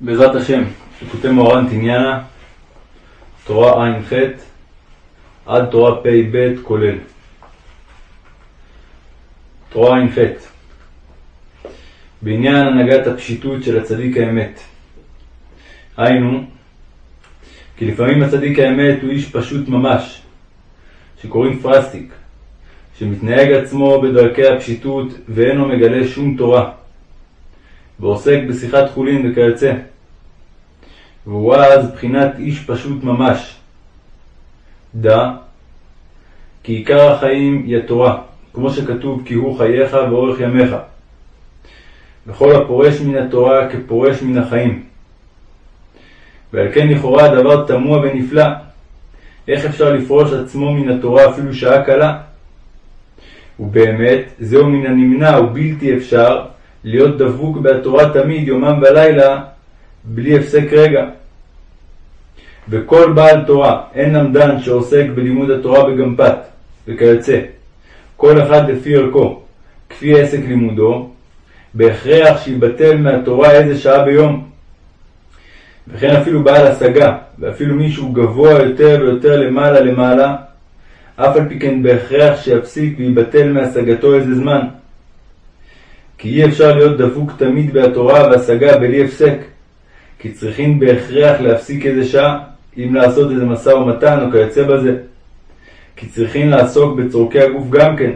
בעזרת השם, לקוטי מוהר"ן תניאנה, תורה ע"ח עד תורה פ"ב כולל. תורה ע"ח בעניין הנהגת הפשיטות של הצדיק האמת. היינו, כי לפעמים הצדיק האמת הוא איש פשוט ממש, שקוראים פרסטיק, שמתנהג עצמו בדרכי הפשיטות ואינו מגלה שום תורה. ועוסק בשיחת חולין וכיוצא. והוא אז בחינת איש פשוט ממש. דע כי עיקר החיים היא התורה, כמו שכתוב כי הוא חייך ואורך ימיך. וכל הפורש מן התורה כפורש מן החיים. ועל כן לכאורה דבר תמוה ונפלא, איך אפשר לפרוש עצמו מן התורה אפילו שעה קלה? ובאמת, זהו מן הנמנע ובלתי אפשר להיות דבוק בתורה תמיד, יומם ולילה, בלי הפסק רגע. וכל בעל תורה, אין למדן שעוסק בלימוד התורה בגמפת, וכיוצא, כל אחד לפי ערכו, כפי עסק לימודו, בהכרח שיבטל מהתורה איזה שעה ביום. וכן אפילו בעל השגה, ואפילו מישהו גבוה יותר ויותר למעלה למעלה, אף על פי כן בהכרח שיפסיק ויבטל מהשגתו איזה זמן. כי אי אפשר להיות דבוק תמיד בהתורה והשגה בלי הפסק, כי צריכים בהכרח להפסיק איזה שעה, אם לעשות איזה משא ומתן או כיוצא בזה. כי צריכים לעסוק בצורכי הגוף גם כן.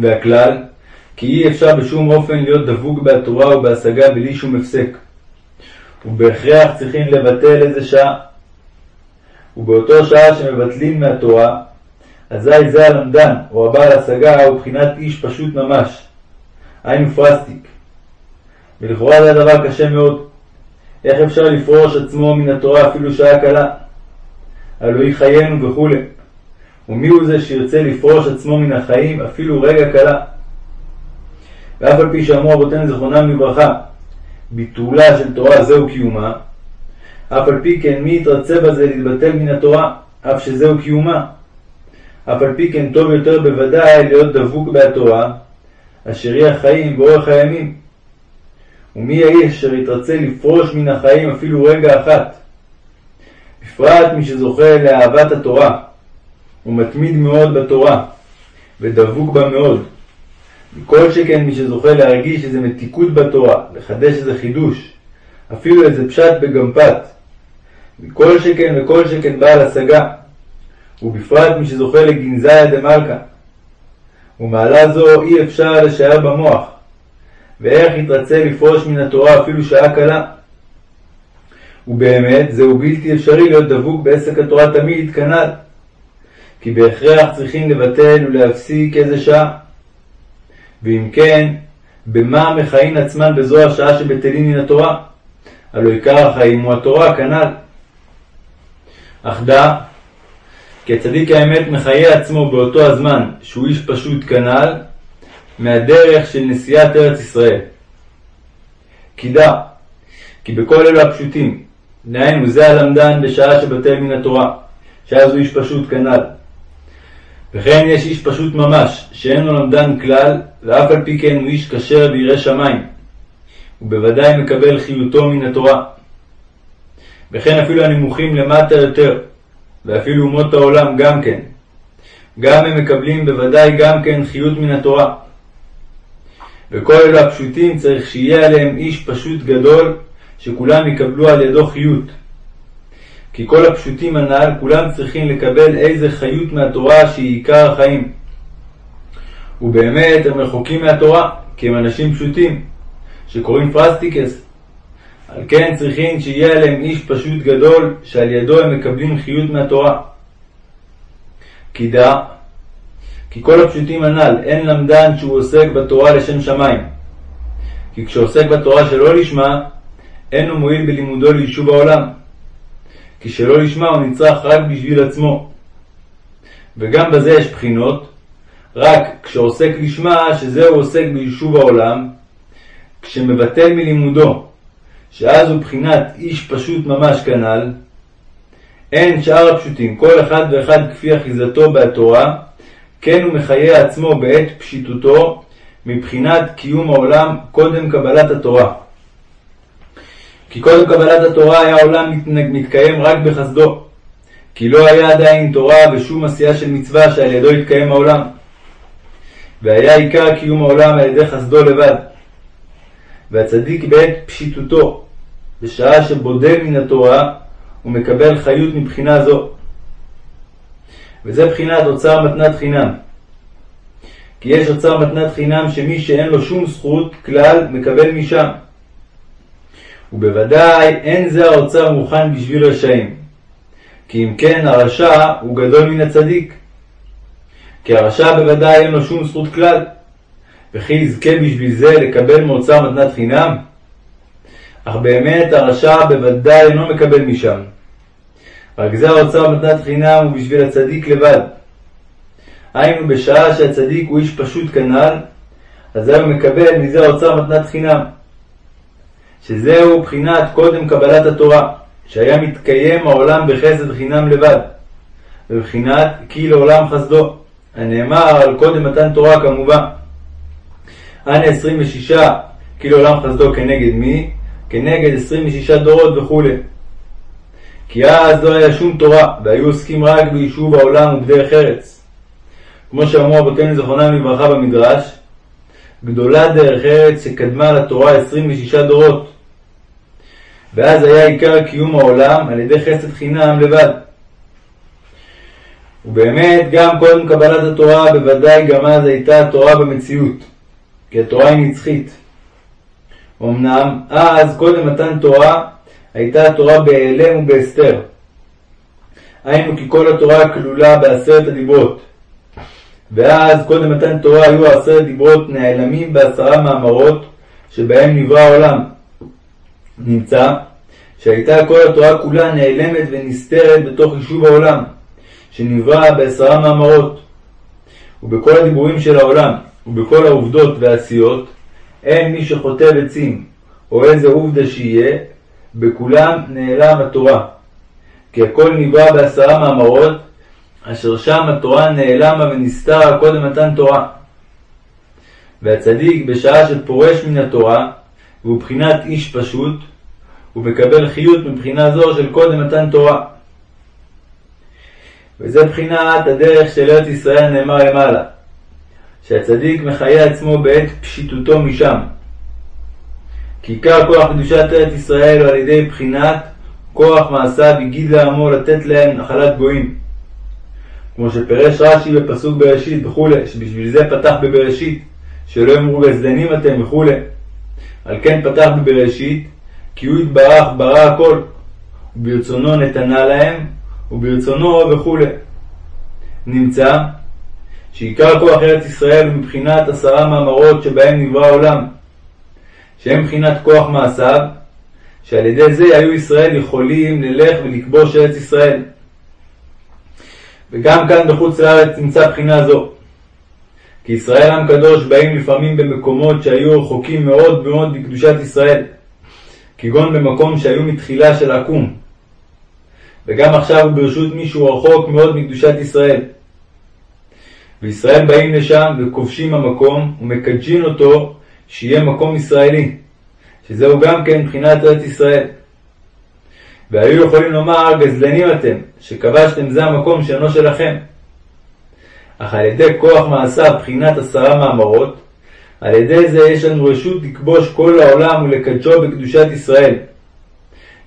והכלל, כי אי אפשר בשום אופן להיות דבוק בהתורה ובהשגה בלי שום הפסק. ובהכרח צריכים לבטל איזה שעה. ובאותו שעה שמבטלים מהתורה, אזי זה הלמדן, או הבעל השגה, הוא בחינת איש פשוט ממש. היינו פרסטיק. ולכאורה זה הדבר קשה מאוד. איך אפשר לפרוש עצמו מן התורה אפילו שעה קלה? הלוא היא חיינו וכולי. ומי הוא זה שירצה לפרוש עצמו מן החיים אפילו רגע קלה? ואף על פי שאמרו אבותינו זכרונם לברכה, ביטולה של תורה זהו קיומה, אף על פי כן מי יתרצה בזה להתבטל מן התורה, אף שזהו קיומה. אף על פי כן טוב יותר בוודאי להיות דבוק בהתורה, אשר היא החיים ואורך הימים. ומי האיש אשר יתרצה לפרוש מן החיים אפילו רגע אחת? בפרט מי שזוכה לאהבת התורה, ומתמיד מאוד בתורה, ודבוק בה מאוד. מכל שכן מי שזוכה להרגיש איזה מתיקות בתורה, לחדש איזה חידוש, אפילו איזה פשט בגמפת. מכל שכן וכל שכן בעל השגה, ובפרט מי שזוכה לגנזיה דמלכה. ומעלה זו אי אפשר לשער במוח, ואיך יתרצה לפרוש מן התורה אפילו שעה קלה. ובאמת זהו בלתי אפשרי להיות דבוק בעסק התורה תמיד כנ"ל, כי בהכרח צריכים לבטל ולהפסיק איזה שעה. ואם כן, במה מכהן עצמן בזו השעה שבטלים מן התורה? הלא עיקר החיים הוא התורה כנ"ל. אך דע כי הצדיק האמת מחיה עצמו באותו הזמן שהוא איש פשוט כנ"ל, מהדרך של נשיאת ארץ ישראל. כי דע, כי בכל אלו הפשוטים, דהיינו זה הלמדן בשעה שבטל מן התורה, שאז הוא איש פשוט כנ"ל. וכן יש איש פשוט ממש, שאין לו למדן כלל, ואף על פי כן הוא איש כשר וירא שמיים, ובוודאי מקבל חיותו מן התורה. וכן אפילו הנמוכים למטה יותר, ואפילו אומות העולם גם כן. גם הם מקבלים בוודאי גם כן חיות מן התורה. וכל אלו הפשוטים צריך שיהיה עליהם איש פשוט גדול, שכולם יקבלו על ידו חיות. כי כל הפשוטים הנ"ל, כולם צריכים לקבל איזה חיות מהתורה שהיא עיקר החיים. ובאמת הם רחוקים מהתורה, כי הם אנשים פשוטים, שקוראים פראָסטיקעס, על כן צריכים שיהיה עליהם איש פשוט גדול, שעל ידו הם מקבלים חיות מהתורה. כי דע, כי כל הפשוטים הנ"ל, הן למדן שהוא עוסק בתורה לשם שמיים. כי כשעוסק בתורה שלא לשמה, אין הוא מועיל בלימודו ליישוב העולם. כי שלא לשמה הוא נצרך רק בשביל עצמו. וגם בזה יש בחינות, רק כשעוסק לשמה, שזהו עוסק ביישוב העולם, כשמבטל מלימודו, שאז הוא בחינת איש פשוט ממש כנ"ל, אין שאר הפשוטים, כל אחד ואחד כפי אחיזתו בהתורה, כן הוא מחיה עצמו בעת פשיטותו, מבחינת קיום העולם קודם קבלת התורה. כי קודם קבלת התורה היה העולם מתקיים רק בחסדו, כי לא היה עדיין תורה ושום עשייה של מצווה שעל ידו התקיים העולם. והיה עיקר קיום העולם על ידי חסדו לבד. והצדיק בעת פשיטותו, בשעה שבודל מן התורה, הוא מקבל חיות מבחינה זו. וזה בחינת אוצר מתנת חינם. כי יש אוצר מתנת חינם שמי שאין לו שום זכות כלל מקבל משם. ובוודאי אין זה האוצר מוכן בשביל רשעים. כי אם כן הרשע הוא גדול מן הצדיק. כי הרשע בוודאי אין לו שום זכות כלל. וכי יזכה בשביל זה לקבל מאוצר מתנת חינם? אך באמת הרשע בוודאי אינו מקבל משם. רק זה האוצר מתנת חינם הוא בשביל הצדיק לבד. היינו בשעה שהצדיק הוא איש פשוט כנ"ל, אז הוא מקבל מזה האוצר מתנת חינם. שזהו בחינת קודם קבלת התורה, שהיה מתקיים העולם בחסד חינם לבד, ובחינת כי לעולם חסדו, הנאמר על קודם מתן תורה כמובן. אנה 26 כי לעולם חסדו כנגד מי? כנגד 26 דורות וכולי. כי אז לא היה שום תורה, והיו עוסקים רק ביישוב העולם ובדרך ארץ. כמו שאמרו רבותינו זכרונם לברכה במדרש, גדולה דרך ארץ שקדמה לתורה 26 דורות. ואז היה עיקר קיום העולם על ידי חסד חינם לבד. ובאמת גם קודם קבלת התורה בוודאי גם אז הייתה התורה במציאות, כי התורה היא נצחית. אמנם אז קודם מתן תורה הייתה התורה בהיעלם ובהסתר. היינו כי כל התורה כלולה בעשרת הדיברות. ואז קודם מתן תורה היו עשרת דיברות נעלמים בעשרה מאמרות שבהם נברא העולם. נמצא שהייתה כל התורה כולה נעלמת ונסתרת בתוך יישוב העולם, שנברא בעשרה מאמרות. ובכל הדיבורים של העולם, ובכל העובדות והעשיות, אין מי שחוטב עצים, או איזה עובדה שיהיה, בכולם נעלם התורה. כי הכל נברא בעשרה מאמרות, אשר שם התורה נעלמה ונסתרה קודם מתן תורה. והצדיק בשעה שפורש מן התורה, והוא בחינת איש פשוט, הוא מקבל חיות מבחינה זו של קודם מתן תורה. וזה בחינת הדרך של ארץ ישראל נאמר למעלה, שהצדיק מחיה עצמו בעת פשיטותו משם. כי עיקר כוח קדושת ארץ ישראל הוא על ידי בחינת כוח מעשיו הגיד לעמו לתת להם נחלת גויים. כמו שפירש רש"י בפסוק בראשית וכולי, שבשביל זה פתח בבראשית, שלא יאמרו גזלנים אתם וכולי. על כן פתח בבראשית, כי הוא יתברך ברא הכל, וברצונו נתנה להם, וברצונו וכולי. נמצא שעיקר כוח ארץ ישראל הוא מבחינת עשרה מאמרות שבהם נברא העולם, שהם מבחינת כוח מעשיו, שעל ידי זה היו ישראל יכולים ללך ולכבוש ארץ ישראל. וגם כאן בחוץ לארץ נמצא בחינה זו. כי ישראל עם קדוש באים לפעמים במקומות שהיו רחוקים מאוד מאוד מקדושת ישראל, כגון במקום שהיו מתחילה של עקום, וגם עכשיו הוא ברשות מישהו רחוק מאוד מקדושת ישראל. וישראל באים לשם וכובשים המקום ומקדשים אותו שיהיה מקום ישראלי, שזהו גם כן מבחינת ארץ ישראל. והיו יכולים לומר גזלנים אתם, שכבשתם זה המקום שאינו שלכם. אך על ידי כוח מעשיו בחינת עשרה מאמרות, על ידי זה יש לנו רשות לכבוש כל העולם ולקדשו בקדושת ישראל.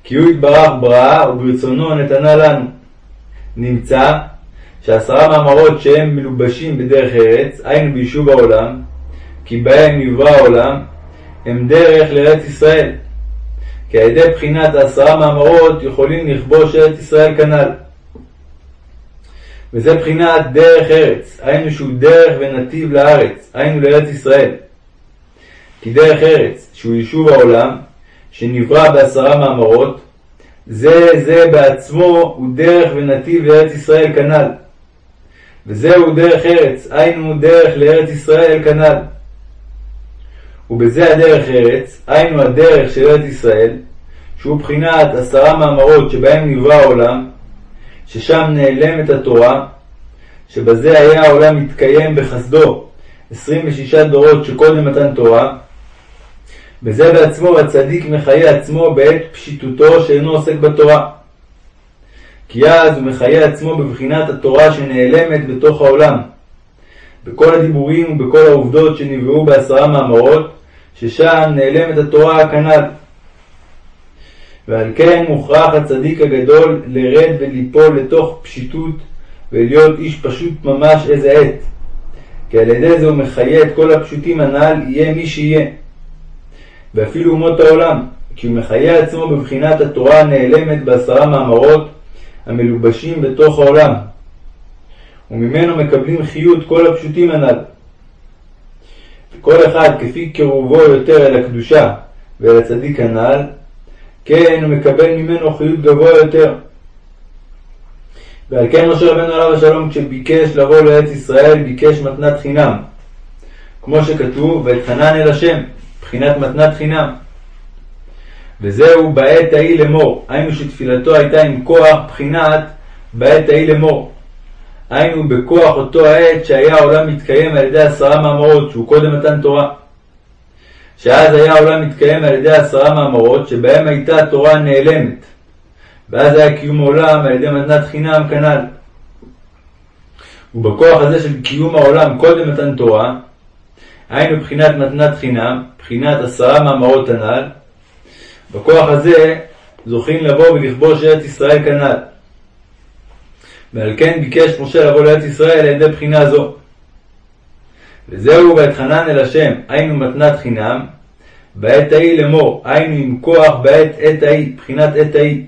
כי הוא יתברך בראה וברצונו נתנה לנו. נמצא שעשרה מאמרות שהם מלובשים בדרך ארץ, היינו ביישוב העולם, כי בהם נברא העולם, הם דרך לארץ ישראל. כי על ידי בחינת העשרה מאמרות יכולים לכבוש ארץ ישראל כנ"ל. וזה בחינת דרך ארץ, היינו שהוא דרך ונתיב לארץ, היינו לארץ ישראל. כי דרך ארץ, שהוא יישוב העולם, שנברא בעשרה מאמרות, זה זה בעצמו הוא דרך ונתיב לארץ ישראל כנ"ל. וזהו דרך ארץ, היינו דרך לארץ ישראל כנ"ל. ובזה הדרך ארץ, היינו הדרך של ארץ ישראל, שהוא בחינת עשרה מאמרות שבהם נברא העולם, ששם נעלמת התורה, שבזה היה העולם מתקיים בחסדו 26 דורות שקודם מתן תורה, בזה בעצמו הצדיק מחיה עצמו בעת פשיטותו שאינו עוסק בתורה. כי אז הוא מחיה עצמו בבחינת התורה שנעלמת בתוך העולם, בכל הדיבורים ובכל העובדות שנבראו בעשרה מאמרות, ששם נעלמת התורה הכנ"ל. ועל כן מוכרח הצדיק הגדול לרד וליפול לתוך פשיטות ולהיות איש פשוט ממש איזה עת. כי על ידי זה הוא מחיה את כל הפשוטים הנ"ל, יהיה מי שיהיה. ואפילו אומות העולם, כי הוא מחיה עצמו בבחינת התורה הנעלמת בעשרה מאמרות המלובשים בתוך העולם. וממנו מקבלים חיות כל הפשוטים הנ"ל. כל אחד כפי קירובו יותר אל הקדושה ואל הצדיק הנ"ל, כן הוא מקבל ממנו חיות גבוה יותר. ועל כן משה רבנו עליו השלום כשביקש לבוא לארץ ישראל ביקש מתנת חינם. כמו שכתוב, ואתחנן אל השם, בחינת מתנת חינם. וזהו בעת ההיא לאמור, היינו שתפילתו הייתה עם כוח בחינת בעת ההיא לאמור. היינו בכוח אותו העת שהיה העולם מתקיים על ידי עשרה מאמרות, שהוא קודם מתן תורה. שאז היה העולם מתקיים על ידי עשרה מאמרות, שבהם הייתה התורה נעלמת. ואז היה קיום העולם על ידי מתנת חינם כנ"ל. ובכוח הזה של קיום העולם קודם מתן תורה, היינו בחינת מתנת חינם, בחינת עשרה מאמרות הנ"ל, בכוח הזה זוכים לבוא ולכבוש ארץ ישראל כנ"ל. ועל כן ביקש משה לבוא לארץ ישראל על ידי בחינה זו. וזהו ואתחנן אל השם, היינו מתנת חינם, בעת ההיא לאמור, היינו עם כוח בעת עת ההיא, בחינת עת ההיא,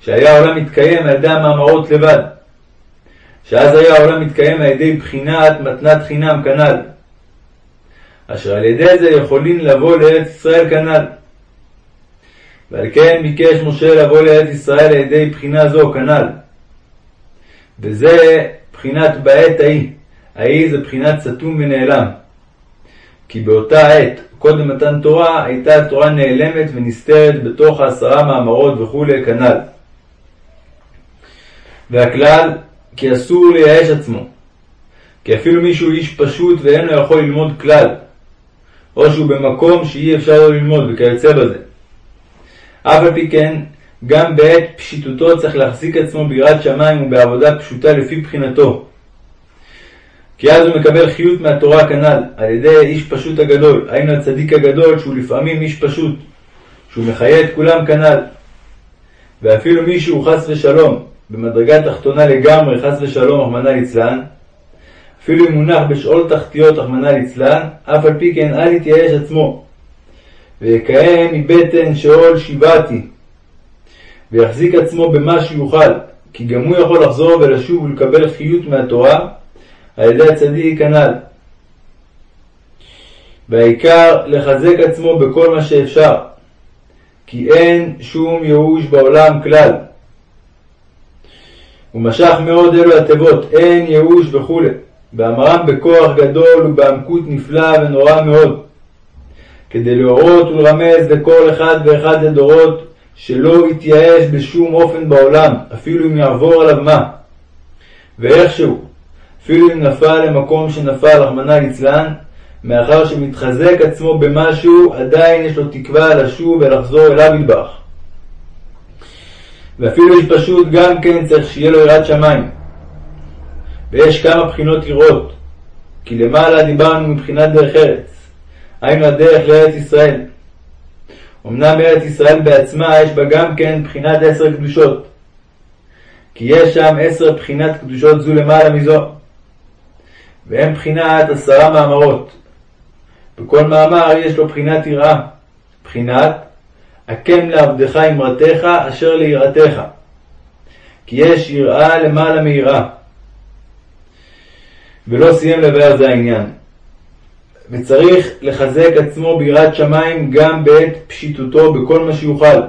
שהיה העולם מתקיים על ידי המאמרות לבד. שאז היה העולם מתקיים על ידי בחינת מתנת חינם כנ"ל. אשר על ידי זה יכולים לבוא לארץ ישראל כנ"ל. ועל כן ביקש משה לבוא לארץ ישראל על ידי בחינה זו כנ"ל. וזה בחינת בעת ההיא. ההיא זה בחינת סתום ונעלם. כי באותה עת, קודם מתן תורה, הייתה התורה נעלמת ונסתרת בתוך העשרה מאמרות וכולי כנ"ל. והכלל, כי אסור לייאש עצמו. כי אפילו מישהו איש פשוט ואינו יכול ללמוד כלל, או שהוא במקום שאי אפשר לו ללמוד וכיוצא בזה. אף על פי כן, גם בעת פשיטותו צריך להחזיק עצמו ביראת שמיים ובעבודה פשוטה לפי בחינתו. כי אז הוא מקבל חיות מהתורה כנ"ל, על ידי איש פשוט הגדול, היינו הצדיק הגדול שהוא לפעמים איש פשוט, שהוא מחיה את כולם כנ"ל. ואפילו מי שהוא חס ושלום, במדרגה תחתונה לגמרי, חס ושלום, רחמנא ליצלן, אפילו אם מונח בשאול תחתיות, רחמנא ליצלן, אף על פי כן אל יתייאש עצמו, ויקיים מבטן שאול שיבעתי, ויחזיק עצמו במה שיוכל, כי גם הוא יכול לחזור ולשוב ולקבל חיות מהתורה על ידי הצדיק כנ"ל. והעיקר לחזק עצמו בכל מה שאפשר, כי אין שום ייאוש בעולם כלל. ומשך מאוד אלו התיבות, אין ייאוש וכו', ואמרם בכוח גדול ובעמקות נפלא ונורא מאוד. כדי להורות ולרמז לכל אחד ואחד לדורות שלא יתייאש בשום אופן בעולם, אפילו אם יעבור עליו מה. ואיכשהו, אפילו אם נפל למקום שנפל, רחמנא ליצלן, מאחר שמתחזק עצמו במשהו, עדיין יש לו תקווה לשוב ולחזור אליו ידבח. ואפילו איש פשוט גם כן צריך שיהיה לו יראת שמיים. ויש כמה בחינות יראות, כי למעלה דיברנו מבחינת דרך ארץ. היינו הדרך לארץ ישראל. אמנם ארץ ישראל בעצמה יש בה גם כן בחינת עשר קדושות, כי יש שם עשר בחינת קדושות זו למעלה מזו, והם בחינת עשרה מאמרות. בכל מאמר יש לו בחינת יראה, בחינת הקם לעבדך אמרתך אשר ליראתך, כי יש יראה למעלה מיראה. ולא סיים לבאר זה העניין. וצריך לחזק עצמו ביראת שמיים גם בעת פשיטותו בכל מה שיוכל.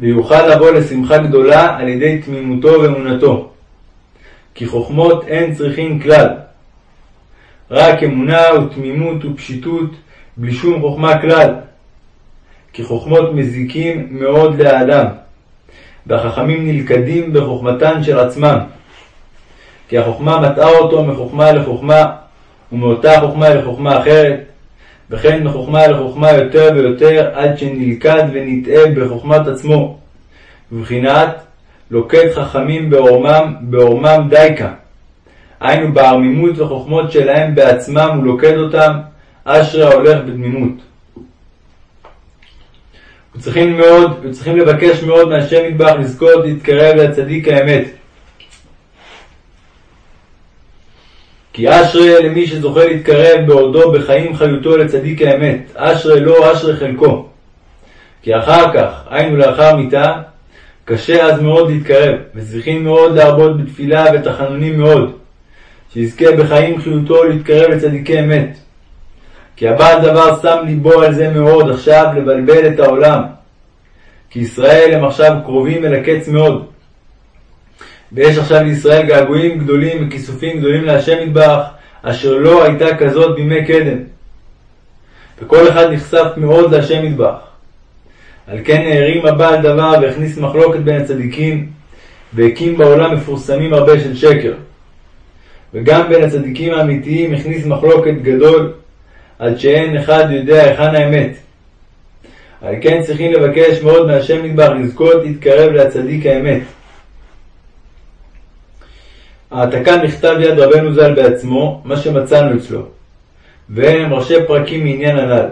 ויוכל לבוא לשמחה גדולה על ידי תמימותו ואמונתו. כי חוכמות אין צריכים כלל. רק אמונה ותמימות ופשיטות בלי שום חוכמה כלל. כי חוכמות מזיקים מאוד לאדם, והחכמים נלכדים בחוכמתן של עצמם. כי החוכמה מטעה אותו מחוכמה לחוכמה, ומאותה חוכמה לחוכמה אחרת, וכן מחוכמה לחוכמה יותר ויותר, עד שנלכד ונטעה בחוכמת עצמו. בבחינת לוקד חכמים בעורמם, בעורמם דייקה. היינו בערמימות וחוכמות שלהם בעצמם הוא לוקד אותם, אשרי ההולך בתמימות. וצריכים מאוד, וצריכים לבקש מאוד מהשם נדבך לזכות להתקרב לצדיק האמת. כי אשרי למי שזוכה להתקרב בעודו בחיים חיותו לצדיק האמת, אשרי לו, אשרי חלקו. כי אחר כך, היינו לאחר מיתה, קשה אז מאוד להתקרב, וצריכים מאוד להרבות בתפילה ותחנונים מאוד, שיזכה בחיים חיותו להתקרב לצדיקי אמת. כי הבעל דבר שם ליבו על זה מאוד עכשיו לבלבל את העולם. כי ישראל הם עכשיו קרובים אל הקץ מאוד. ויש עכשיו לישראל געגועים גדולים וכיסופים גדולים להשם יתברך, אשר לא הייתה כזאת בימי קדם. וכל אחד נחשף מאוד להשם יתברך. על כן הערים הבעל דבר והכניס מחלוקת בין הצדיקים, והקים בעולם מפורסמים הרבה של שקר. וגם בין הצדיקים האמיתיים הכניס מחלוקת גדול, עד שאין אחד יודע היכן האמת. על כן צריכים לבקש מאוד מהשם נדבר לזכות להתקרב לצדיק האמת. העתקה נכתב יד רבנו ז"ל בעצמו, מה שמצאנו אצלו, והם ראשי פרקים מעניין הנ"ל,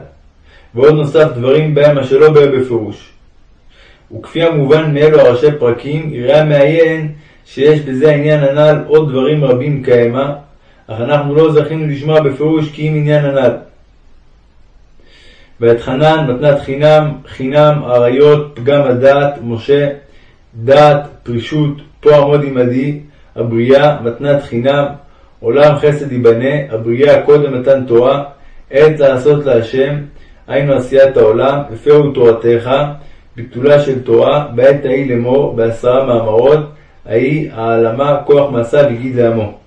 ועוד נוסף דברים בהם אשר לא באו בפירוש. וכפי המובן מאלו הראשי פרקים, יראה המעיין שיש בזה העניין הנ"ל עוד דברים רבים כהמה, אך אנחנו לא זכינו לשמוע בפירוש כי אם עניין הנ"ל. ואת חנן מתנת חינם, חינם, אריות, פגם הדעת, משה, דעת, פרישות, פה עמוד עמדי, הבריאה, מתנת חינם, עולם חסד ייבנה, הבריאה קודם מתן תורה, עת לעשות להשם, היינו עשיית העולם, הפרו תורתך, ביטולה של תורה, בעת ההיא לאמור, בעשרה מאמרות, ההיא העלמה, כוח מעשיו הגיד לעמו.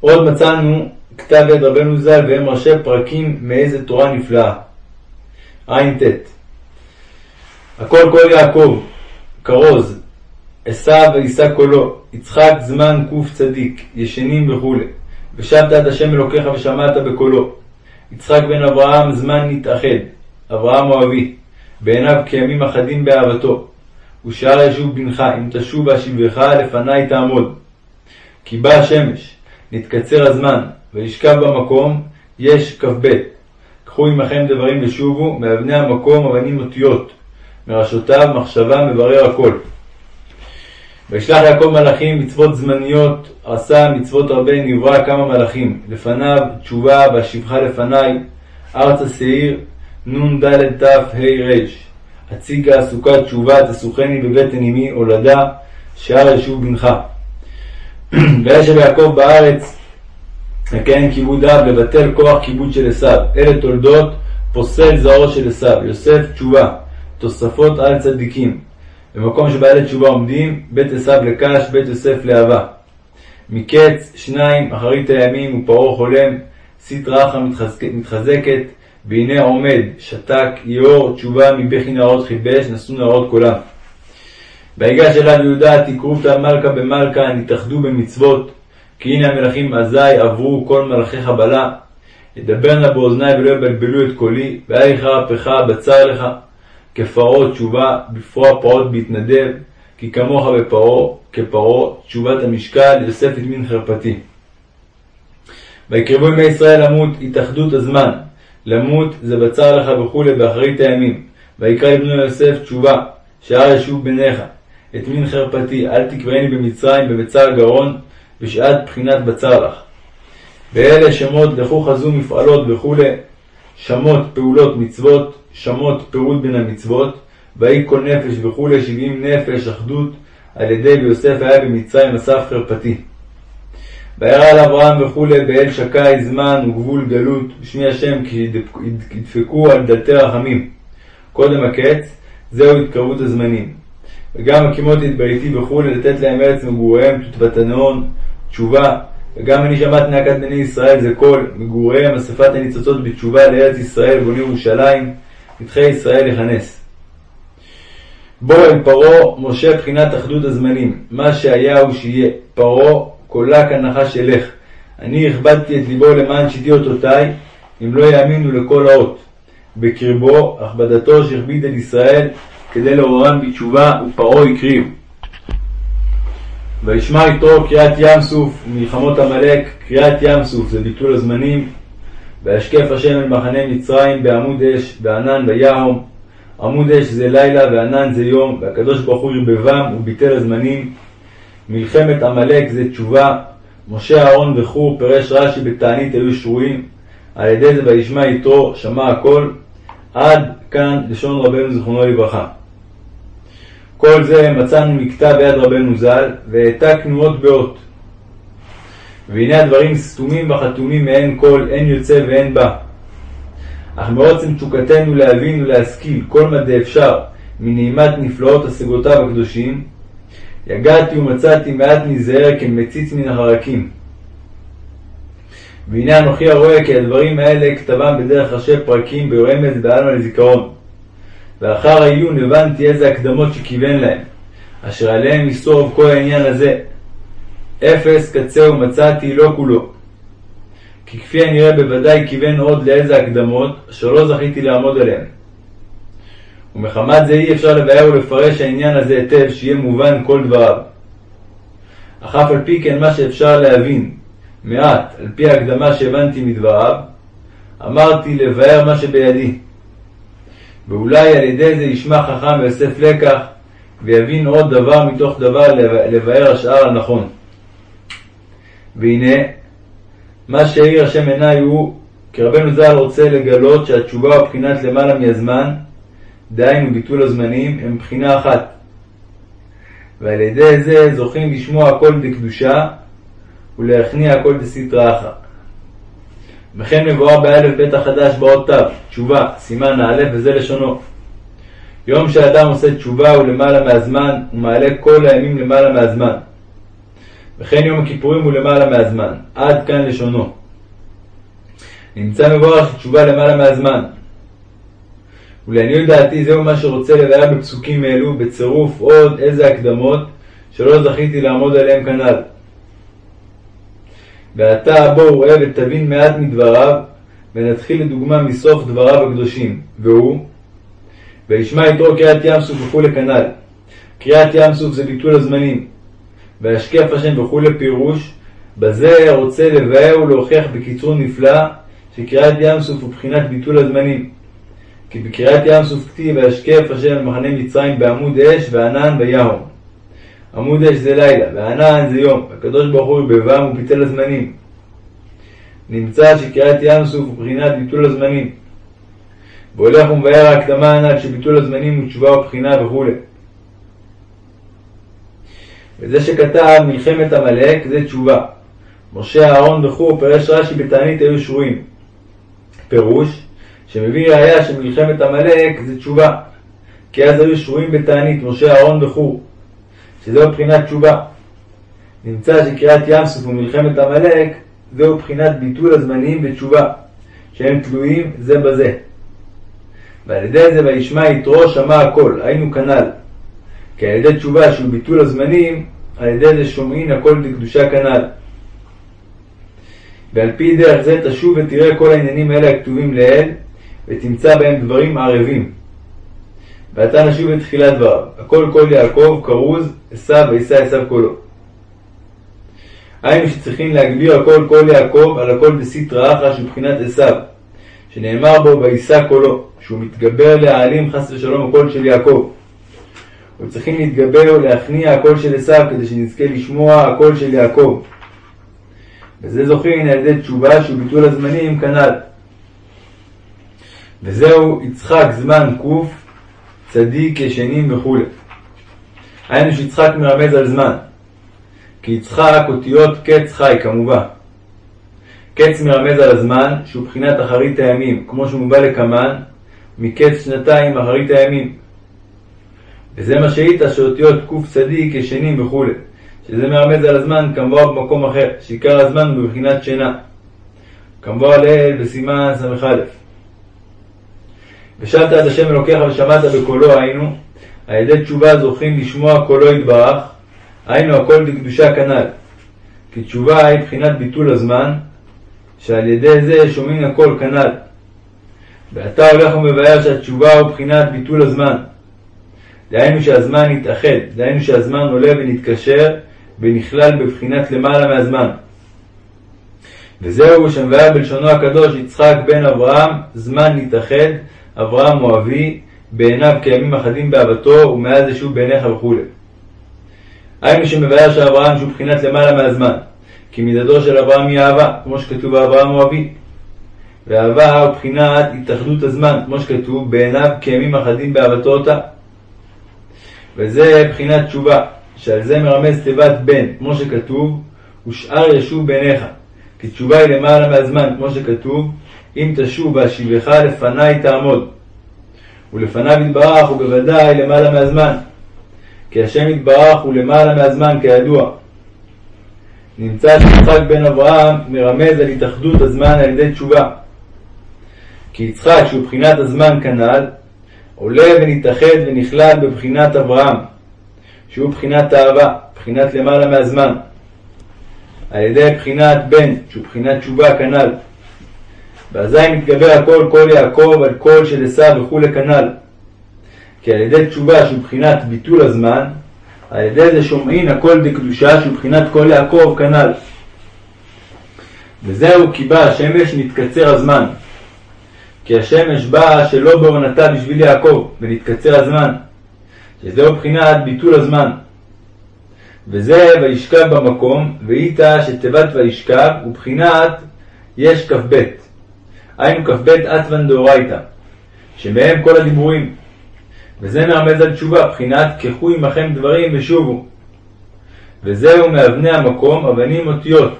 עוד מצאנו כתב יד רבנו ז"ל והם ראשי פרקים מאיזה תורה נפלאה. ע"ט הכל כל יעקב, כרוז, עשו וישא קולו, יצחק זמן קוף צדיק, ישנים וכו', ושבת עד השם אלוקיך ושמעת בקולו. יצחק בן אברהם זמן נתאחד, אברהם אוהבי, בעיניו כימים אחדים באהבתו. ושאר ישוב בנך, אם תשוב ואשיבך לפני תעמוד. כי בא השמש, נתקצר הזמן, וישכב במקום, יש כ"ב. קחו עמכם דברים ושובו, מאבני המקום אבנים אותיות, מראשותיו מחשבה מברר הכל. וישלח יעקב מלאכים מצוות זמניות, עשה מצוות הרבה, נברא כמה מלאכים, לפניו תשובה ואשיבך לפניי, ארצה שעיר, נ"ד ת' ה' ר', הציגה סוכת תשובה, תסוכני בבטן אמי, הולדה, שער ישוב בנך. וישב יעקב בארץ, לקיים כיבודיו, לבטל כוח כיבוד של עשיו. אלה תולדות פוסל זרעו של עשיו. יוסף תשובה, תוספות על צדיקים. במקום שבעלי תשובה עומדים, בית עשיו לקש, בית יוסף לאהבה. מקץ שניים אחרית הימים ופרעה חולם, סטרא אחא מתחזקת, והנה עומד, שתק, יאור, תשובה מבכי נערות חיבש, נשאו נערות קולם. ויגש אליו יהודה, תקרובתא מלכה במלכה, נתאחדו במצוות, כי הנה המלכים אזי עברו כל מלאכי חבלה, ידבר נא באוזני ולא יבלבלו את קולי, ואי חרפך בצר לך, כפרעה תשובה, בפרוע פרעות בהתנדב, כי כמוך בפרעה, כפרעה, תשובת המשקל, יוסף את מין חרפתי. ויקרבו ימי ישראל למות, התאחדות הזמן, למות זה בצר לך וכולי באחרית הימים. ויקרא לבנו יוסף תשובה, שער ישוב בניך, את מין חרפתי, אל תקברני במצרים בבצר גרון, בשעת בחינת בצר לך. ואלה שמות לכו חזו מפעלות וכולי, שמות פעולות מצוות, שמות פירוד בין המצוות, ויהי כל נפש וכולי שבעים נפש אחדות, על ידי ויוסף היה במצרים אסף חרפתי. וירא על אברהם וכולי באל שקי זמן וגבול גלות, שמי השם כי ידפקו על דלתי רחמים. קודם הקץ, זהו התקרבות הזמנים. וגם הקימות את וכולי, לתת להם ארץ מגוריהם, תותבתנאון, תשובה. וגם אני שמעתי נהקת בני ישראל זה כל, מגוריהם, אספת הניצוצות בתשובה לארץ ישראל בוני ירושלים, נדחי ישראל יכנס. בוא אל פרעה, משה בחינת אחדות הזמנים, מה שהיה הוא שיהיה. פרעה קולה כנחש אלך, אני הכבדתי את ליבו למען שיטי אותותיי, אם לא יאמינו לכל האות. בקרבו הכבדתו שהכביד אל ישראל כדי לעוררם בתשובה, ופרעה הקריב. וישמע יתרו קריאת ים סוף ומלחמות עמלק, קריאת ים סוף זה ביטול הזמנים, וישקף השם אל מחנה מצרים בעמוד אש, בענן ויהום. עמוד אש זה לילה וענן זה יום, והקדוש ברוך הוא ערבבם וביטל הזמנים. מלחמת עמלק זה תשובה, משה אהרון וחור פירש רש"י בתענית היו שרויים, על ידי זה וישמע יתרו שמע הכל, עד כאן לשון רבנו זיכרונו לברכה. כל זה מצאנו מכתב יד רבנו ז"ל, והעתקנו אות באות. והנה הדברים סתומים וחתומים מאין כל, אין יוצא ואין בא. אך מעוצם תשוקתנו להבין ולהשכיל כל מה דאפשר מנעימת נפלאות השגותיו הקדושים, יגעתי ומצאתי מעט נזהר כמציץ מן החרקים. והנה אנוכי הרואה כי הדברים האלה כתבם בדרך ראשי פרקים ברמז בעלמא לזיכרון. ואחר העיון הבנתי איזה הקדמות שכיוון להם, אשר עליהם יסורב כל העניין הזה. אפס קצהו מצאתי לא כולו. כי כפי הנראה בוודאי כיוון עוד לאיזה הקדמות, אשר לא זכיתי לעמוד עליהן. ומחמת זה אי אפשר לבאר ולפרש העניין הזה היטב, שיהיה מובן כל דבריו. אך אף על פי כן מה שאפשר להבין, מעט, על פי ההקדמה שהבנתי מדבריו, אמרתי לבאר מה שבידי. ואולי על ידי זה ישמע חכם ויוסף לקח, ויבין עוד דבר מתוך דבר לבאר השאר הנכון. והנה, מה שהאיר השם עיניי הוא, כי רבנו ז"ל רוצה לגלות שהתשובה הוא בחינת למעלה מהזמן, דהיינו ביטול הזמנים, הם בחינה אחת. ועל ידי זה זוכים לשמוע הכל בקדושה ולהכניע הכל בסטרא אחרא. וכן מבואר באלף בית החדש באות תו, תשובה, סימן א', וזה לשונו. יום שאדם עושה תשובה הוא למעלה מהזמן, ומעלה כל הימים למעלה מהזמן. וכן יום הכיפורים הוא למעלה מהזמן. עד כאן לשונו. נמצא מבואר שתשובה למעלה מהזמן. ולעניות דעתי זהו מה שרוצה לבאר בפסוקים אלו, בצירוף עוד איזה הקדמות שלא זכיתי לעמוד עליהם כנ"ל. ועתה בואו ראה ותבין מעט מדבריו, ונתחיל לדוגמה מסוף דבריו הקדושים, והוא וישמע יתרו קריאת ים סוף וכולי כנ"ל. קריאת ים סוף זה ביטול הזמנים. וישקף השם וכולי פירוש, בזה רוצה לבאר ולהוכיח בקיצור נפלא שקריאת ים סוף הוא בחינת ביטול הזמנים. כי בקריאת ים סוף כתיב וישקף השם למחנה מצרים בעמוד אש וענן ויהום. עמוד אש זה לילה, וענן זה יום, הקדוש ברוך הוא ערבבם ופיצל הזמנים. נמצא שקריאת ים סוף הוא בחינת ביטול הזמנים. והולך ומבאר ההקדמה הנ"ל שביטול הזמנים הוא תשובה ובחינה וכו'. וזה שכתב מלחמת עמלק זה תשובה. משה אהרון וכו' פירש רש"י בתענית היו שרויים. פירוש שמביא ראיה שמלחמת עמלק זה תשובה. כי אז היו שרויים בתענית משה אהרון וכו'. שזהו בחינת תשובה. נמצא שקריאת ים סוף ומלחמת עמלק זהו בחינת ביטול הזמנים ותשובה, שהם תלויים זה בזה. ועל ידי זה וישמע יתרו שמע הכל, היינו כנ"ל. כי על ידי תשובה שהוא ביטול הזמנים, על ידי זה שומעין הכל בקדושה כנ"ל. ועל פי דרך זה תשוב ותראה כל העניינים האלה הכתובים לעיל, ותמצא בהם דברים ערבים. ועתה נשוב לתחילת דבריו. הכל כל יעקב כרוז, עשיו וישא עשיו קולו. היינו שצריכים להגביר הכל כל יעקב על הכל בסטרא אחרא של בחינת עשיו, שנאמר בו וישא קולו, שהוא מתגבר להעלים חס ושלום הקול של יעקב. וצריכים להתגבר ולהכניע הקול של עשיו כדי שנזכה לשמוע הקול של יעקב. וזה זוכרין על ידי תשובה שהוא ביטול הזמנים כנ"ל. וזהו יצחק זמן ק' צדיק ישנים וכו'. היינו שיצחק מרמז על זמן. כי יצחק אותיות קץ חי כמובן. קץ מרמז על הזמן, שהוא בחינת אחרית הימים, כמו שמובא לקמן, מקץ שנתיים אחרית הימים. וזה מה שהיית שאותיות ק' צדיק ישנים וכו', שזה מרמז על הזמן כמבואר במקום אחר, שעיקר הזמן הוא בבחינת שינה. כמבואר לעיל בסימן ס"א. ושבת עד השם אלוקיך ושמעת בקולו היינו, על ידי תשובה זוכים לשמוע קולו יתברך, היינו הכל בקדושה כנ"ל. כי תשובה היא בחינת ביטול הזמן, שעל ידי זה שומעים הכל כנ"ל. ואתה הולך ומבאר שהתשובה הוא בחינת ביטול הזמן. דהיינו שהזמן יתאחד, דהיינו שהזמן עולה ונתקשר ונכלל בבחינת למעלה מהזמן. וזהו שמבאר בלשונו הקדוש יצחק בן אברהם, זמן נתאחד, אברהם הוא אבי, בעיניו כימים אחדים באהבתו, ומאז ישוב בעיניך וכו'. היינו שמבאר שאברהם שהוא בחינת למעלה מהזמן, כי מידתו של אברהם היא אהבה, כמו שכתוב באברהם הוא אבי. ואהבה הוא בחינת התאחדות הזמן, כמו שכתוב, בעיניו כימים אחדים באהבתו אותה. וזה בחינת תשובה, שעל זה מרמז תיבת בן, כמו שכתוב, ושאר ישוב בעיניך. כי תשובה היא למעלה מהזמן, כמו שכתוב, אם תשוב ואשיבך לפניי תעמוד. ולפניו יתברך הוא בוודאי למעלה מהזמן. כי השם יתברך הוא למעלה מהזמן כידוע. נמצא שיצחק בן אברהם מרמז על התאחדות הזמן על ידי תשובה. כי יצחק שהוא בחינת הזמן כנ"ל, עולה ונתאחד ונכלל בבחינת אברהם, שהוא בחינת אהבה, בחינת למעלה מהזמן. על ידי בחינת בן, שהוא בחינת תשובה כנ"ל. ואזי מתגבר הכל כל יעקב על כל של עשיו וכולי כנ"ל. כי על ידי תשובה שהוא בחינת ביטול הזמן, על ידי זה שומעין הכל דקדושה שהוא בחינת כל יעקב כנ"ל. וזהו כי בא השמש נתקצר הזמן. כי השמש באה שלא בעונתה בשביל יעקב, ונתקצר הזמן. שזהו בחינת ביטול הזמן. וזה וישכב במקום, ואיתה שתיבת וישכב הוא בחינת יש כ"ב. היינו כ"ב אטוון דאורייתא, שמהם כל הדיבורים. וזה מרמז על תשובה, בחינת קחו עמכם דברים ושובו. וזהו מאבני המקום, אבנים אותיות.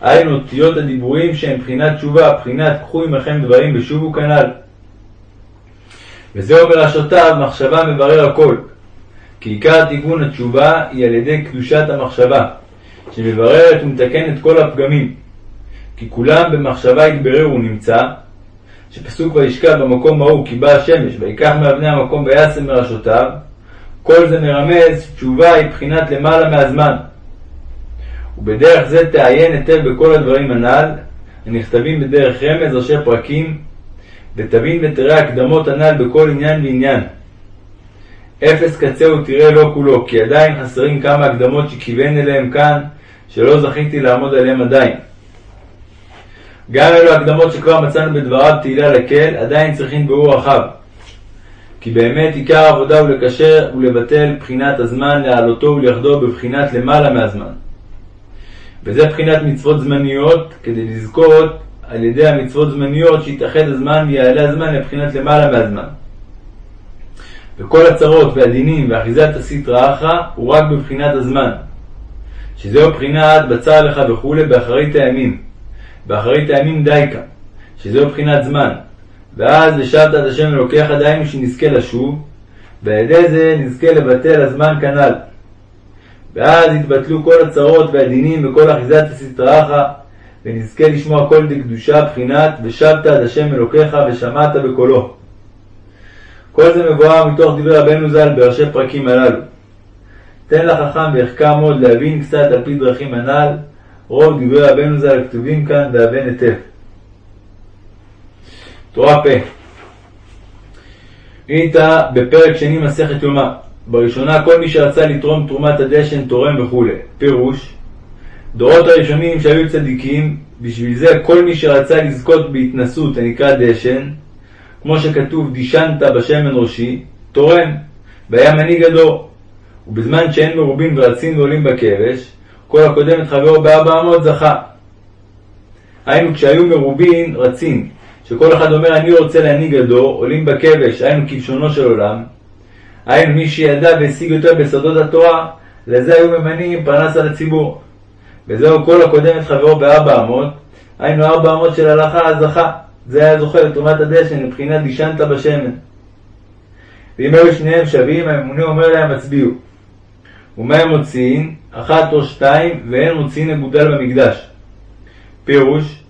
היינו אותיות הדיבורים שהם בחינת תשובה, בחינת קחו עמכם דברים ושובו כנ"ל. וזהו בראשותיו מחשבה מברר הכל. כי עיקר תיקון התשובה היא על ידי קדושת המחשבה, שמבררת ומתקנת כל הפגמים. כי כולם במחשבה יתבררו נמצא, שפסוק וישכב במקום ההוא כי באה השמש ויקח מאבני המקום וישם מראשותיו, כל זה מרמז תשובה היא בחינת למעלה מהזמן. ובדרך זה תעיין היטב בכל הדברים הנ"ל, הנכתבים בדרך רמז ראשי פרקים, ותבין ותראה הקדמות הנ"ל בכל עניין ועניין. אפס קצהו תראה לא כולו, כי עדיין חסרים כמה הקדמות שכיוון אליהם כאן, שלא זכיתי לעמוד עליהם עדיין. גם אלו הקדמות שכבר מצאנו בדבריו תהילה לקהל, עדיין צריכים ביאור רחב. כי באמת עיקר העבודה הוא לקשר ולבטל בחינת הזמן, להעלותו ולייחדו בבחינת למעלה מהזמן. וזה בחינת מצוות זמניות, כדי לזכות על ידי המצוות זמניות שיתאחד הזמן ויעלה הזמן לבחינת למעלה מהזמן. וכל הצרות והדינים ואחיזת הסטרא אחרא הוא רק בבחינת הזמן, שזהו בחינת בצר לך וכולי באחרית הימים, באחרית הימים דייקה, שזהו בחינת זמן, ואז ושבת עד השם אלוקיך דהיינו שנזכה לשוב, ועל ידי זה נזכה לבטל הזמן כנ"ל. ואז יתבטלו כל הצרות והדינים וכל אחיזת הסטרא אחרא, ונזכה לשמוע כל דקדושה בחינת ושבת עד השם אלוקיך ושמעת בקולו. כל זה מבואר מתוך דברי רבנו ז"ל בראשי פרקים הללו. תן לחכם ויחכם מאוד להבין קצת על פי דרכים הנ"ל, רוב דברי רבנו ז"ל כתובים כאן והבן היטב. תורה פ. איתה בפרק שני מסכת יומא. בראשונה כל מי שרצה לתרום תרומת הדשן תורם וכולי. פירוש דורות הראשונים שהיו צדיקים, בשביל זה כל מי שרצה לזכות בהתנסות הנקרא דשן, כמו שכתוב דישנת בשמן ראשי, תורם, והיה מנהיג הדור. ובזמן שאין מרובים ורצים ועולים בכבש, כל הקודם את חברו בארבע אמות זכה. היינו כשהיו מרובין רצים, שכל אחד אומר אני רוצה להנהיג הדור, עולים בכבש, היינו כבשונו של עולם. היינו מי שידע והשיג יותר בסודות התורה, לזה היו ממנים פרנס על הציבור. וזהו כל הקודם את חברו בארבע אמות, היינו ארבע אמות של הלכה זכה. זה היה זוכה לתרומת הדשן מבחינת דישנת בשמן. ואם היו שניהם שווים, הממונה אומר להם הצביעו. ומה הם מוציאים? אחת או שתיים, ואין מוציאים אגודל במקדש. פירוש,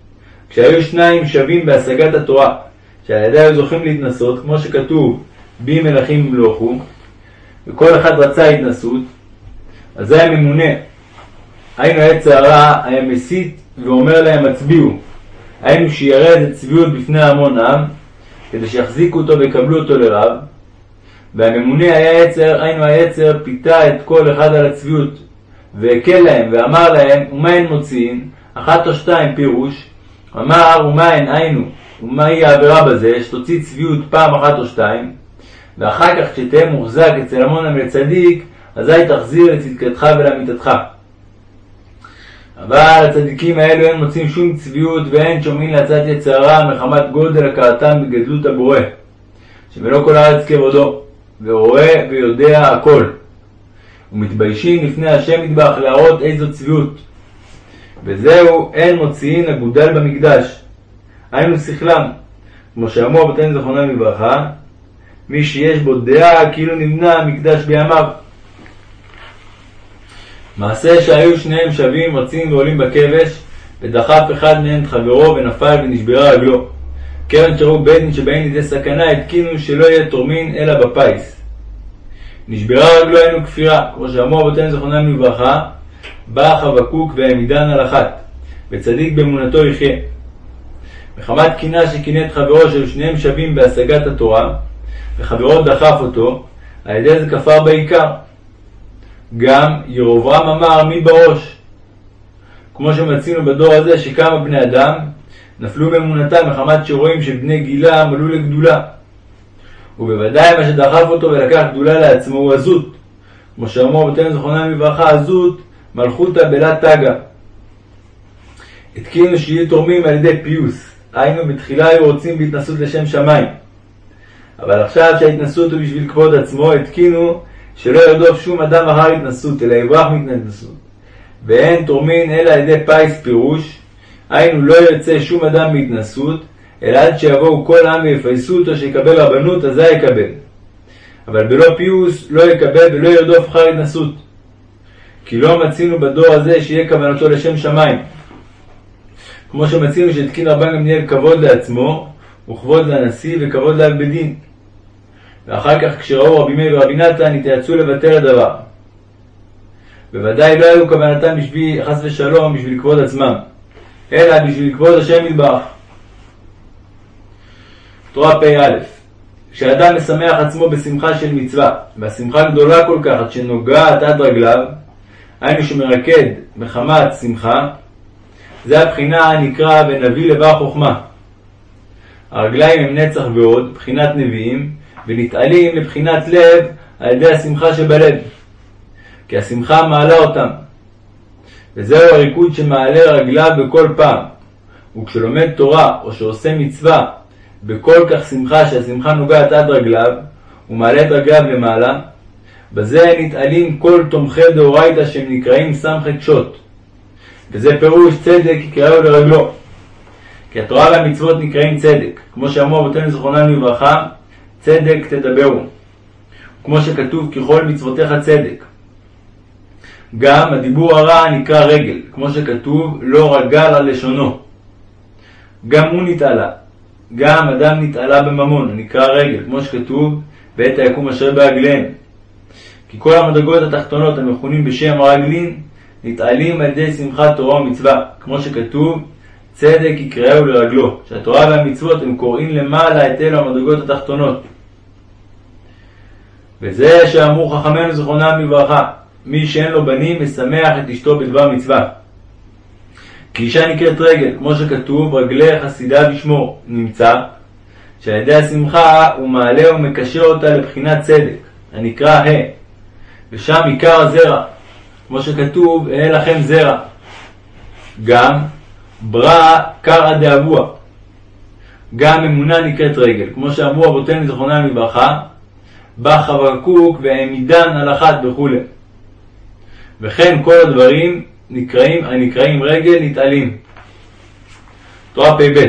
כשהיו שניים שווים בהשגת התורה, שעל ידי היו זוכים להתנסות, כמו שכתוב, בי מלכים ימלוכו, וכל אחד רצה התנסות, אזי הממונה היינו העץ הרע היה מסית ואומר להם הצביעו. היינו שירד את צביעות בפני המון עם, כדי שיחזיקו אותו ויקבלו אותו לרב. והממונה היה יצר, היינו היצר, פיתה את כל אחד על הצביעות, והקל להם, ואמר להם, ומה הן מוציאים? אחת או שתיים פירוש. אמר, ומה הן היינו, ומהי העבירה בזה, שתוציא צביעות פעם אחת או שתיים, ואחר כך כשתהיה מוחזק אצל המון ולצדיק, אזי תחזיר לצדקתך ולאמיתתך. אבל הצדיקים האלו אין מוצאים שום צביעות ואין שומעים לעצת יצר הרע מחמת גודל הכרתם בגדלות הבורא, שמלוא כל הארץ כבודו, ורואה ויודע הכל, ומתביישים לפני השם מטבח להראות איזו צביעות. וזהו אין מוציאין הגודל במקדש, היינו שכלם, כמו שאמרו אבותינו זכרונם לברכה, מי שיש בו דעה כאילו נמנע המקדש בימיו. מעשה שהיו שניהם שווים רצים ועולים בכבש, ודחף אחד מהם את חברו ונפל ונשברה רגלו. כיוון שראו בית דין שבאים לידי סכנה, התקינו שלא יהיה תורמין אלא בפיס. נשברה רגלו היינו כפירה, כמו שאמרו אבותינו זכרונם לברכה, בא חבקוק והעמידן על אחת, וצדיק באמונתו יחיה. מחמת קינה שקינא את חברו שהיו שניהם שווים בהשגת התורה, וחברו דחף אותו, על ידי זה כפר בעיקר. גם ירובעם אמר מי בראש. כמו שמצינו בדור הזה שכמה בני אדם נפלו באמונתם מחמת שרואים שבני גילה עלו לגדולה. ובוודאי מה שדחף אותו ולקח גדולה לעצמו הוא עזות. כמו שאמרו אבותינו זכרונם לברכה, עזות מלכותא בלה תגה. התקינו שיהיו תורמים על ידי פיוס, היינו בתחילה היו רוצים בהתנסות לשם שמיים. אבל עכשיו שההתנסות הוא בשביל כבוד עצמו, התקינו שלא ירדוף שום אדם אחר התנשאות, אלא יברח מהתנשאות. ואין תורמין אלא על ידי פיס פירוש, היינו לא יוצא שום אדם מהתנשאות, אלא עד שיבואו כל העם ויפייסו אותו שיקבל רבנות, אזי יקבל. אבל בלא פיוס לא יקבל ולא ירדוף אחר התנשאות. כי לא מצינו בדור הזה שיהיה כוונתו לשם שמיים. כמו שמצינו שהתקין רבן גמליאל כבוד לעצמו, וכבוד לנשיא וכבוד לאב בית דין. ואחר כך כשראו רבי מאיר ורבי נתן התייעצו לבטל הדבר. בוודאי לא היו כוונתם בשביל חס ושלום בשביל כבוד עצמם, אלא בשביל כבוד השם יתברך. תורה פ"א כשאדם משמח עצמו בשמחה של מצווה, והשמחה גדולה כל כך עד שנוגעת עד רגליו, היינו שמרקד מחמת שמחה, זה הבחינה הנקרא ונביא לבא חוכמה. הרגליים הם נצח ועוד, בחינת נביאים, ונתעלים לבחינת לב על ידי השמחה שבלב. כי השמחה מעלה אותם. וזהו הריקוד שמעלה רגליו בכל פעם. וכשלומד תורה או שעושה מצווה בכל כך שמחה שהשמחה נוגעת עד רגליו, ומעלה את רגליו למעלה, בזה נתעלים כל תומכי דאורייתא שהם נקראים סמכי קשות. וזה פירוש צדק יקראו לרגלו. כי התורה והמצוות נקראים צדק, כמו שאמרו אבותינו זכרונם לברכה, צדק תדברו. כמו שכתוב ככל מצוותיך צדק. גם הדיבור הרע נקרא רגל, כמו שכתוב לא רגל על לשונו. גם הוא נתעלה. גם אדם נתעלה בממון, נקרא רגל, כמו שכתוב בעת היקום אשר בעגליהם. כי כל המדרגות התחתונות המכונים בשם רגלין נתעלים על ידי שמחת תורה ומצווה, כמו שכתוב צדק יקראו לרגלו, שהתורה והמצוות הם קוראים למעלה את אלו המדרגות התחתונות. וזה שאמרו חכמינו זכרונם לברכה, מי שאין לו בנים משמח את אשתו בדבר מצווה. כי אישה נקראת רגל, כמו שכתוב, רגלי חסידה בשמו, נמצא, שעל ידי השמחה הוא מעלה ומקשר אותה לבחינת צדק, הנקרא ה', ושם עיקר הזרע, כמו שכתוב, אהיה לכם זרע. גם ברא קרא דאבוה. גם אמונה נקראת רגל, כמו שאמרו אבותינו זכרונם לברכה, בא חבקוק והעמידן על אחת וכולי. וכן כל הדברים נקראים, הנקראים רגל נתעלים. תורה פ"ב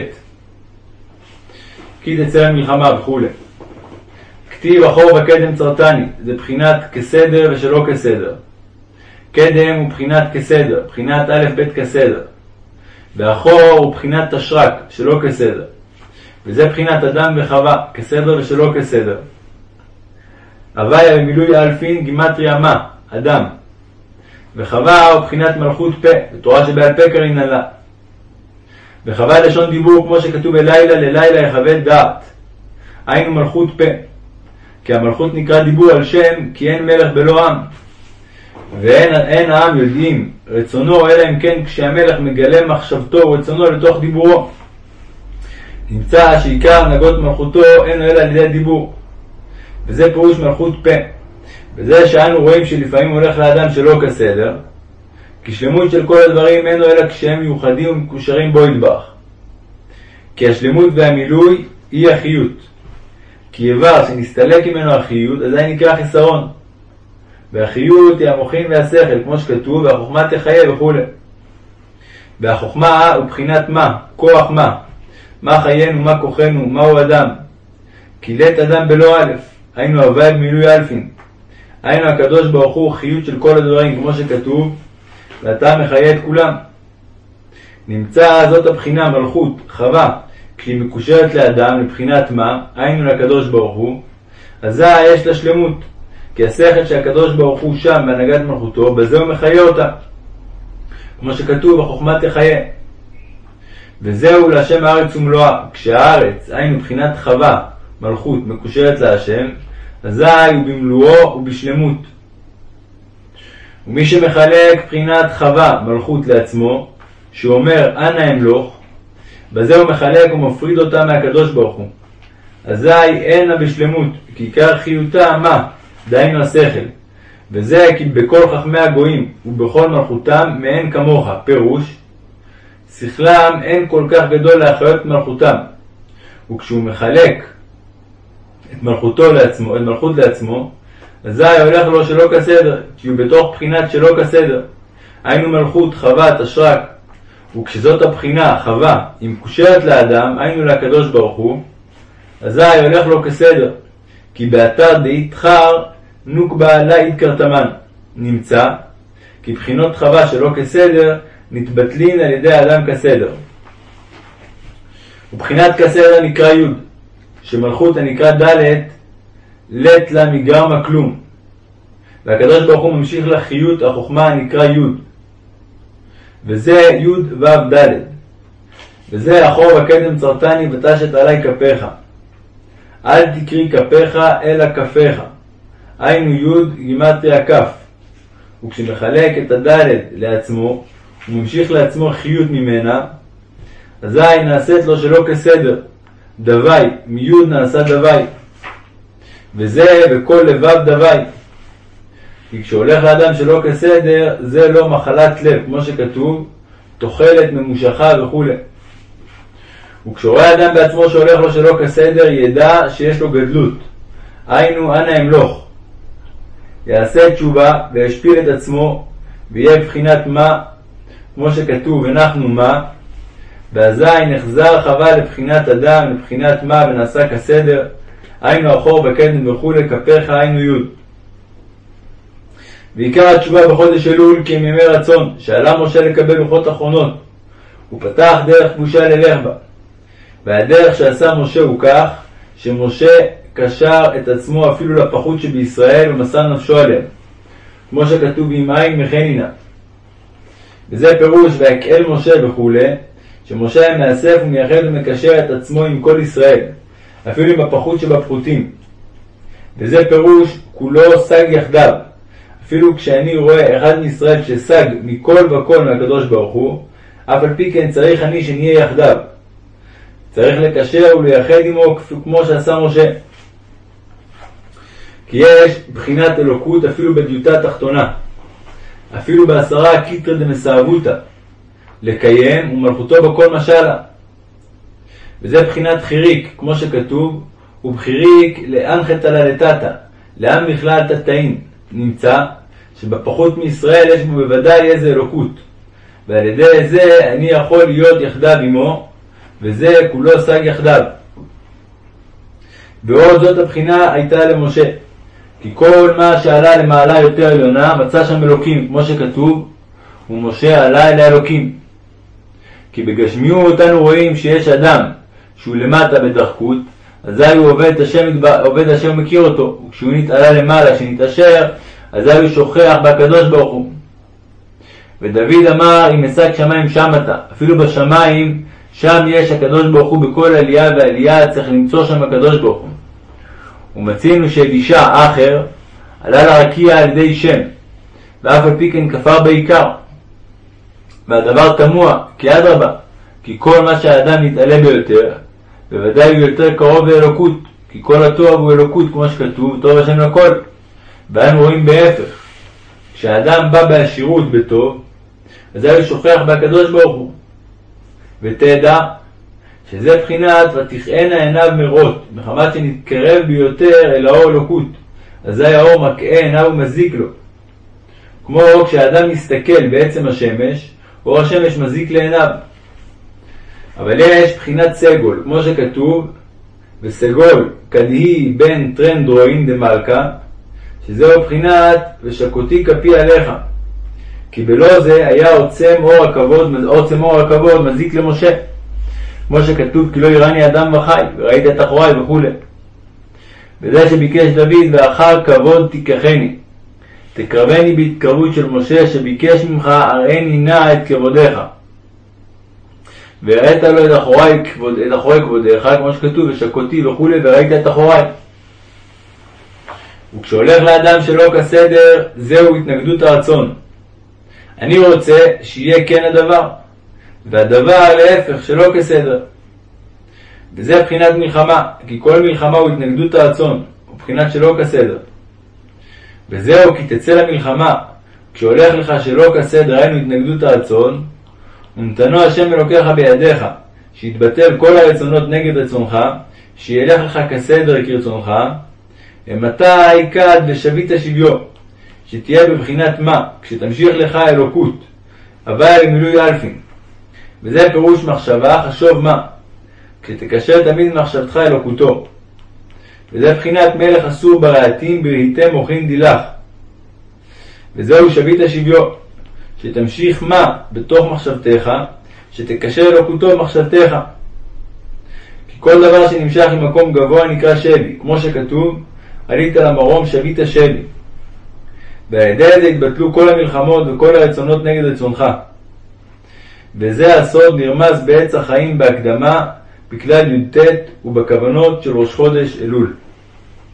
כי תצא למלחמה וכולי. כתיב אחור וקדם צרתני, זה בחינת כסדר ושלא כסדר. קדם הוא בחינת כסדר, בחינת א' ב' כסדר. ואחור הוא בחינת תשרק, שלא כסדר. וזה בחינת אדם וחווה, כסדר ושלא כסדר. הוויה במילוי אלפין גימטריה מה, אדם. וחווה הוא בחינת מלכות פה, בתורה שבעל פה קרין לה. וחווה לשון דיבור כמו שכתוב בלילה ללילה יחווה דעת, היינו מלכות פה. כי המלכות נקרא דיבור על שם כי אין מלך בלא עם. ואין העם יודעים רצונו אלא אם כן כשהמלך מגלה מחשבתו ורצונו לתוך דיבורו. נמצא שעיקר הנהגות מלכותו אין אלא על ידי דיבור. וזה פירוש מלכות פה. וזה שאנו רואים שלפעמים הולך לאדם שלא כסדר, כי שלמות של כל הדברים אינו אלא כשהם מיוחדים ומקושרים בו ידבח. כי השלמות והמילוי היא החיות. כי איבר שנסתלק ממנו החיות, אזי נקרא חיסרון. והחיות היא המוחין והשכל, כמו שכתוב, והחוכמה תחיה וכו'. והחוכמה הוא בחינת מה? כוח מה? מה חיינו, מה כוחנו, מהו אדם? כי לית אדם בלא א', היינו הווי במילוי אלפין. היינו הקדוש ברוך הוא חיות של כל הדברים, כמו שכתוב, ואתה מחיה את כולם. נמצא זאת הבחינה, מלכות, חווה, כשהיא מקושרת לאדם לבחינת מה, היינו לקדוש ברוך הוא, אזי יש לה שלמות. כי השכל שהקדוש ברוך הוא שם בהנהגת מלכותו, בזה הוא מחיה אותה. כמו שכתוב, החוכמה תחיה. וזהו להשם הארץ ומלואה. כשהארץ, היינו מבחינת חווה, מלכות, מקושרת להשם, אזי הוא במלואו ובשלמות. ומי שמחלק בחינת חווה, מלכות לעצמו, שהוא אומר אנא אמלוך, בזה הוא מחלק ומפריד אותה מהקדוש ברוך הוא. אזי אינה בשלמות, כי עיקר חיותה מה? דהיינו השכל. וזה כי בכל חכמי הגויים ובכל מלכותם מאין כמוך, פירוש שכלם אין כל כך גדול להחיות מלכותם. וכשהוא מחלק את מלכותו לעצמו, את מלכות לעצמו, אזי הולך לו שלא כסדר, כי הוא בתוך בחינת שלא כסדר. היינו מלכות, חוות, אשרק. וכשזאת הבחינה, חווה, היא מקושרת לאדם, היינו לקדוש ברוך הוא, אזי הולך לו כסדר. כי באתר דאית חר נוקבה לאית קרתמן. נמצא כי בחינות חווה שלא כסדר נתבטלין על ידי האדם כסדר. ובחינת כסדר נקרא י', שמלכות הנקרא ד' לית לה מגרמה כלום. והקדוש ברוך הוא ממשיך לחיות החוכמה הנקרא י', וזה י' ו' ד', וזה אחור בקדם צרתני ותשת עלי כפיך. אל תקרי כפיך אלא כפיך. היינו י' גימטריה כ'. וכשמחלק את הדלת לעצמו, הוא ממשיך לעצמו חיות ממנה, אזי נעשית לו שלא כסדר. דווי, מי' נעשה דווי. וזה וכל לבב דווי. כי כשהולך לאדם שלא כסדר, זה לא מחלת לב, כמו שכתוב, תוחלת ממושכה וכולי. וכשרואה אדם בעצמו שהולך לו שלא כסדר, ידע שיש לו גדלות. היינו, אנא אמלוך. יעשה תשובה וישפיל את עצמו, ויהיה בחינת מה, כמו שכתוב, הנחנו מה, ואזי נחזר חווה לבחינת אדם, לבחינת מה, ונעשה כסדר, היינו אחור בקדם וכולי, כפיך היינו י'. ועיקר התשובה בחודש אלול כי הם ימי רצון, שעלה משה לקבל לוחות אחרונות, הוא פתח דרך בושה ללך בה. והדרך שעשה משה הוא כך, שמשה קשר את עצמו אפילו לפחות שבישראל ומסר נפשו עליהם, כמו שכתוב עם עין מחנינה. וזה פירוש ויקהל משה וכולי, שמשה מאסף ומייחד ומקשר את עצמו עם כל ישראל, אפילו עם הפחות שבפחותים. וזה פירוש כולו סג יחדיו. אפילו כשאני רואה אחד מישראל שסג מכל וכל מהקדוש ברוך הוא, אף על פי כן צריך אני שנהיה יחדיו. צריך לקשר ולייחד עמו כמו שעשה משה. כי יש בחינת אלוקות אפילו בדיוטה התחתונה, אפילו בעשרה קיטרא דמסאבותא, לקיים ומלכותו בכל משלה. וזה בחינת חיריק, כמו שכתוב, ובחיריק לאנחתא ללתתא, לעם בכלל תתאין, נמצא שבפחות מישראל יש בו בוודאי איזה אלוקות, ועל ידי זה אני יכול להיות יחדיו עמו, וזה כולו שג יחדיו. ועוד זאת הבחינה הייתה למשה, כי כל מה שעלה למעלה יותר עליונה מצא שם אלוקים, כמו שכתוב, ומשה עלה אל האלוקים. כי בגשמיות אנו רואים שיש אדם שהוא למטה בדחקות, אזי הוא עובד השם, עובד השם מכיר אותו, וכשהוא נתעלה למעלה, שנתעשר, אזי הוא שוכח בקדוש ברוך הוא. ודוד אמר אם אשג שמיים שם אתה, אפילו בשמיים שם יש הקדוש ברוך הוא בכל עלייה ועלייה, צריך למצוא שם הקדוש ברוך הוא. ומצינו שאלישע אחר עלה לרקיע על ידי שם, ואף על פי כן כפר בעיקר. והדבר תמוה, כי אדרבה, כי כל מה שהאדם מתעלה ביותר, בוודאי הוא יותר קרוב לאלוקות, כי כל הטוב הוא אלוקות, כמו שכתוב, טוב השם לכל. ואנו רואים בהפך, כשהאדם בא בעשירות בטוב, אזי הוא שוכח בהקדוש ברוך הוא. ותדע שזה בחינת ותכהנה עיניו מרות, מחמת שנתקרב ביותר אל האור אלוקות, אזי האור מקהה עיניו ומזיק לו. כמו כשאדם מסתכל בעצם השמש, אור השמש מזיק לעיניו. אבל יש בחינת סגול, כמו שכתוב, וסגול כדהי בן טרנדרוין דמלכה, שזהו בחינת ושקותי כפי עליך. כי בלא זה היה עוצם אור הכבוד, עוצם אור הכבוד מזיק למשה. כמו שכתוב כי לא יראני אדם וחי, וראית את אחוריי וכולי. וזה שביקש דוד ואחר כבוד תיקחני. תקרבני בהתקרבות של משה שביקש ממך הראני נא את כבודיך. והראית לו את אחורי, כבוד, כבודיך, כמו שכתוב, ושקותי וכולי, וראית את אחורי. וכשהולך לאדם שלא כסדר, זהו התנגדות הרצון. אני רוצה שיהיה כן הדבר, והדבר להפך שלא כסדר. וזה בחינת מלחמה, כי כל מלחמה הוא התנגדות הרצון, הוא בחינת שלא כסדר. וזהו כי תצא למלחמה, כשהולך לך שלא כסדר, היינו התנגדות הרצון, ונתנו השם אלוקיך בידיך, שיתבטל כל הרצונות נגד רצונך, שילך לך כסדר כרצונך, ומתי כד ושבית שביו, שתהיה בבחינת מה, כשתמשיך לך אלוקות, הוויה למילוי אלפין. וזה פירוש מחשבה, חשוב מה, כשתקשר תמיד מחשבתך אלוקותו. וזה בחינת מלך אסור ברעתים בראיתם מוחין דילך. וזהו שביט השביו, שתמשיך מה בתוך מחשבתך, שתקשר אלוקותו במחשבתך. כי כל דבר שנמשך ממקום גבוה נקרא שבי, כמו שכתוב, עלית למרום שבית שבי. ועל ידי זה התבטלו כל המלחמות וכל הרצונות נגד רצונך. וזה הסוד נרמז בעץ החיים בהקדמה בכלל י"ט ובכוונות של ראש חודש אלול.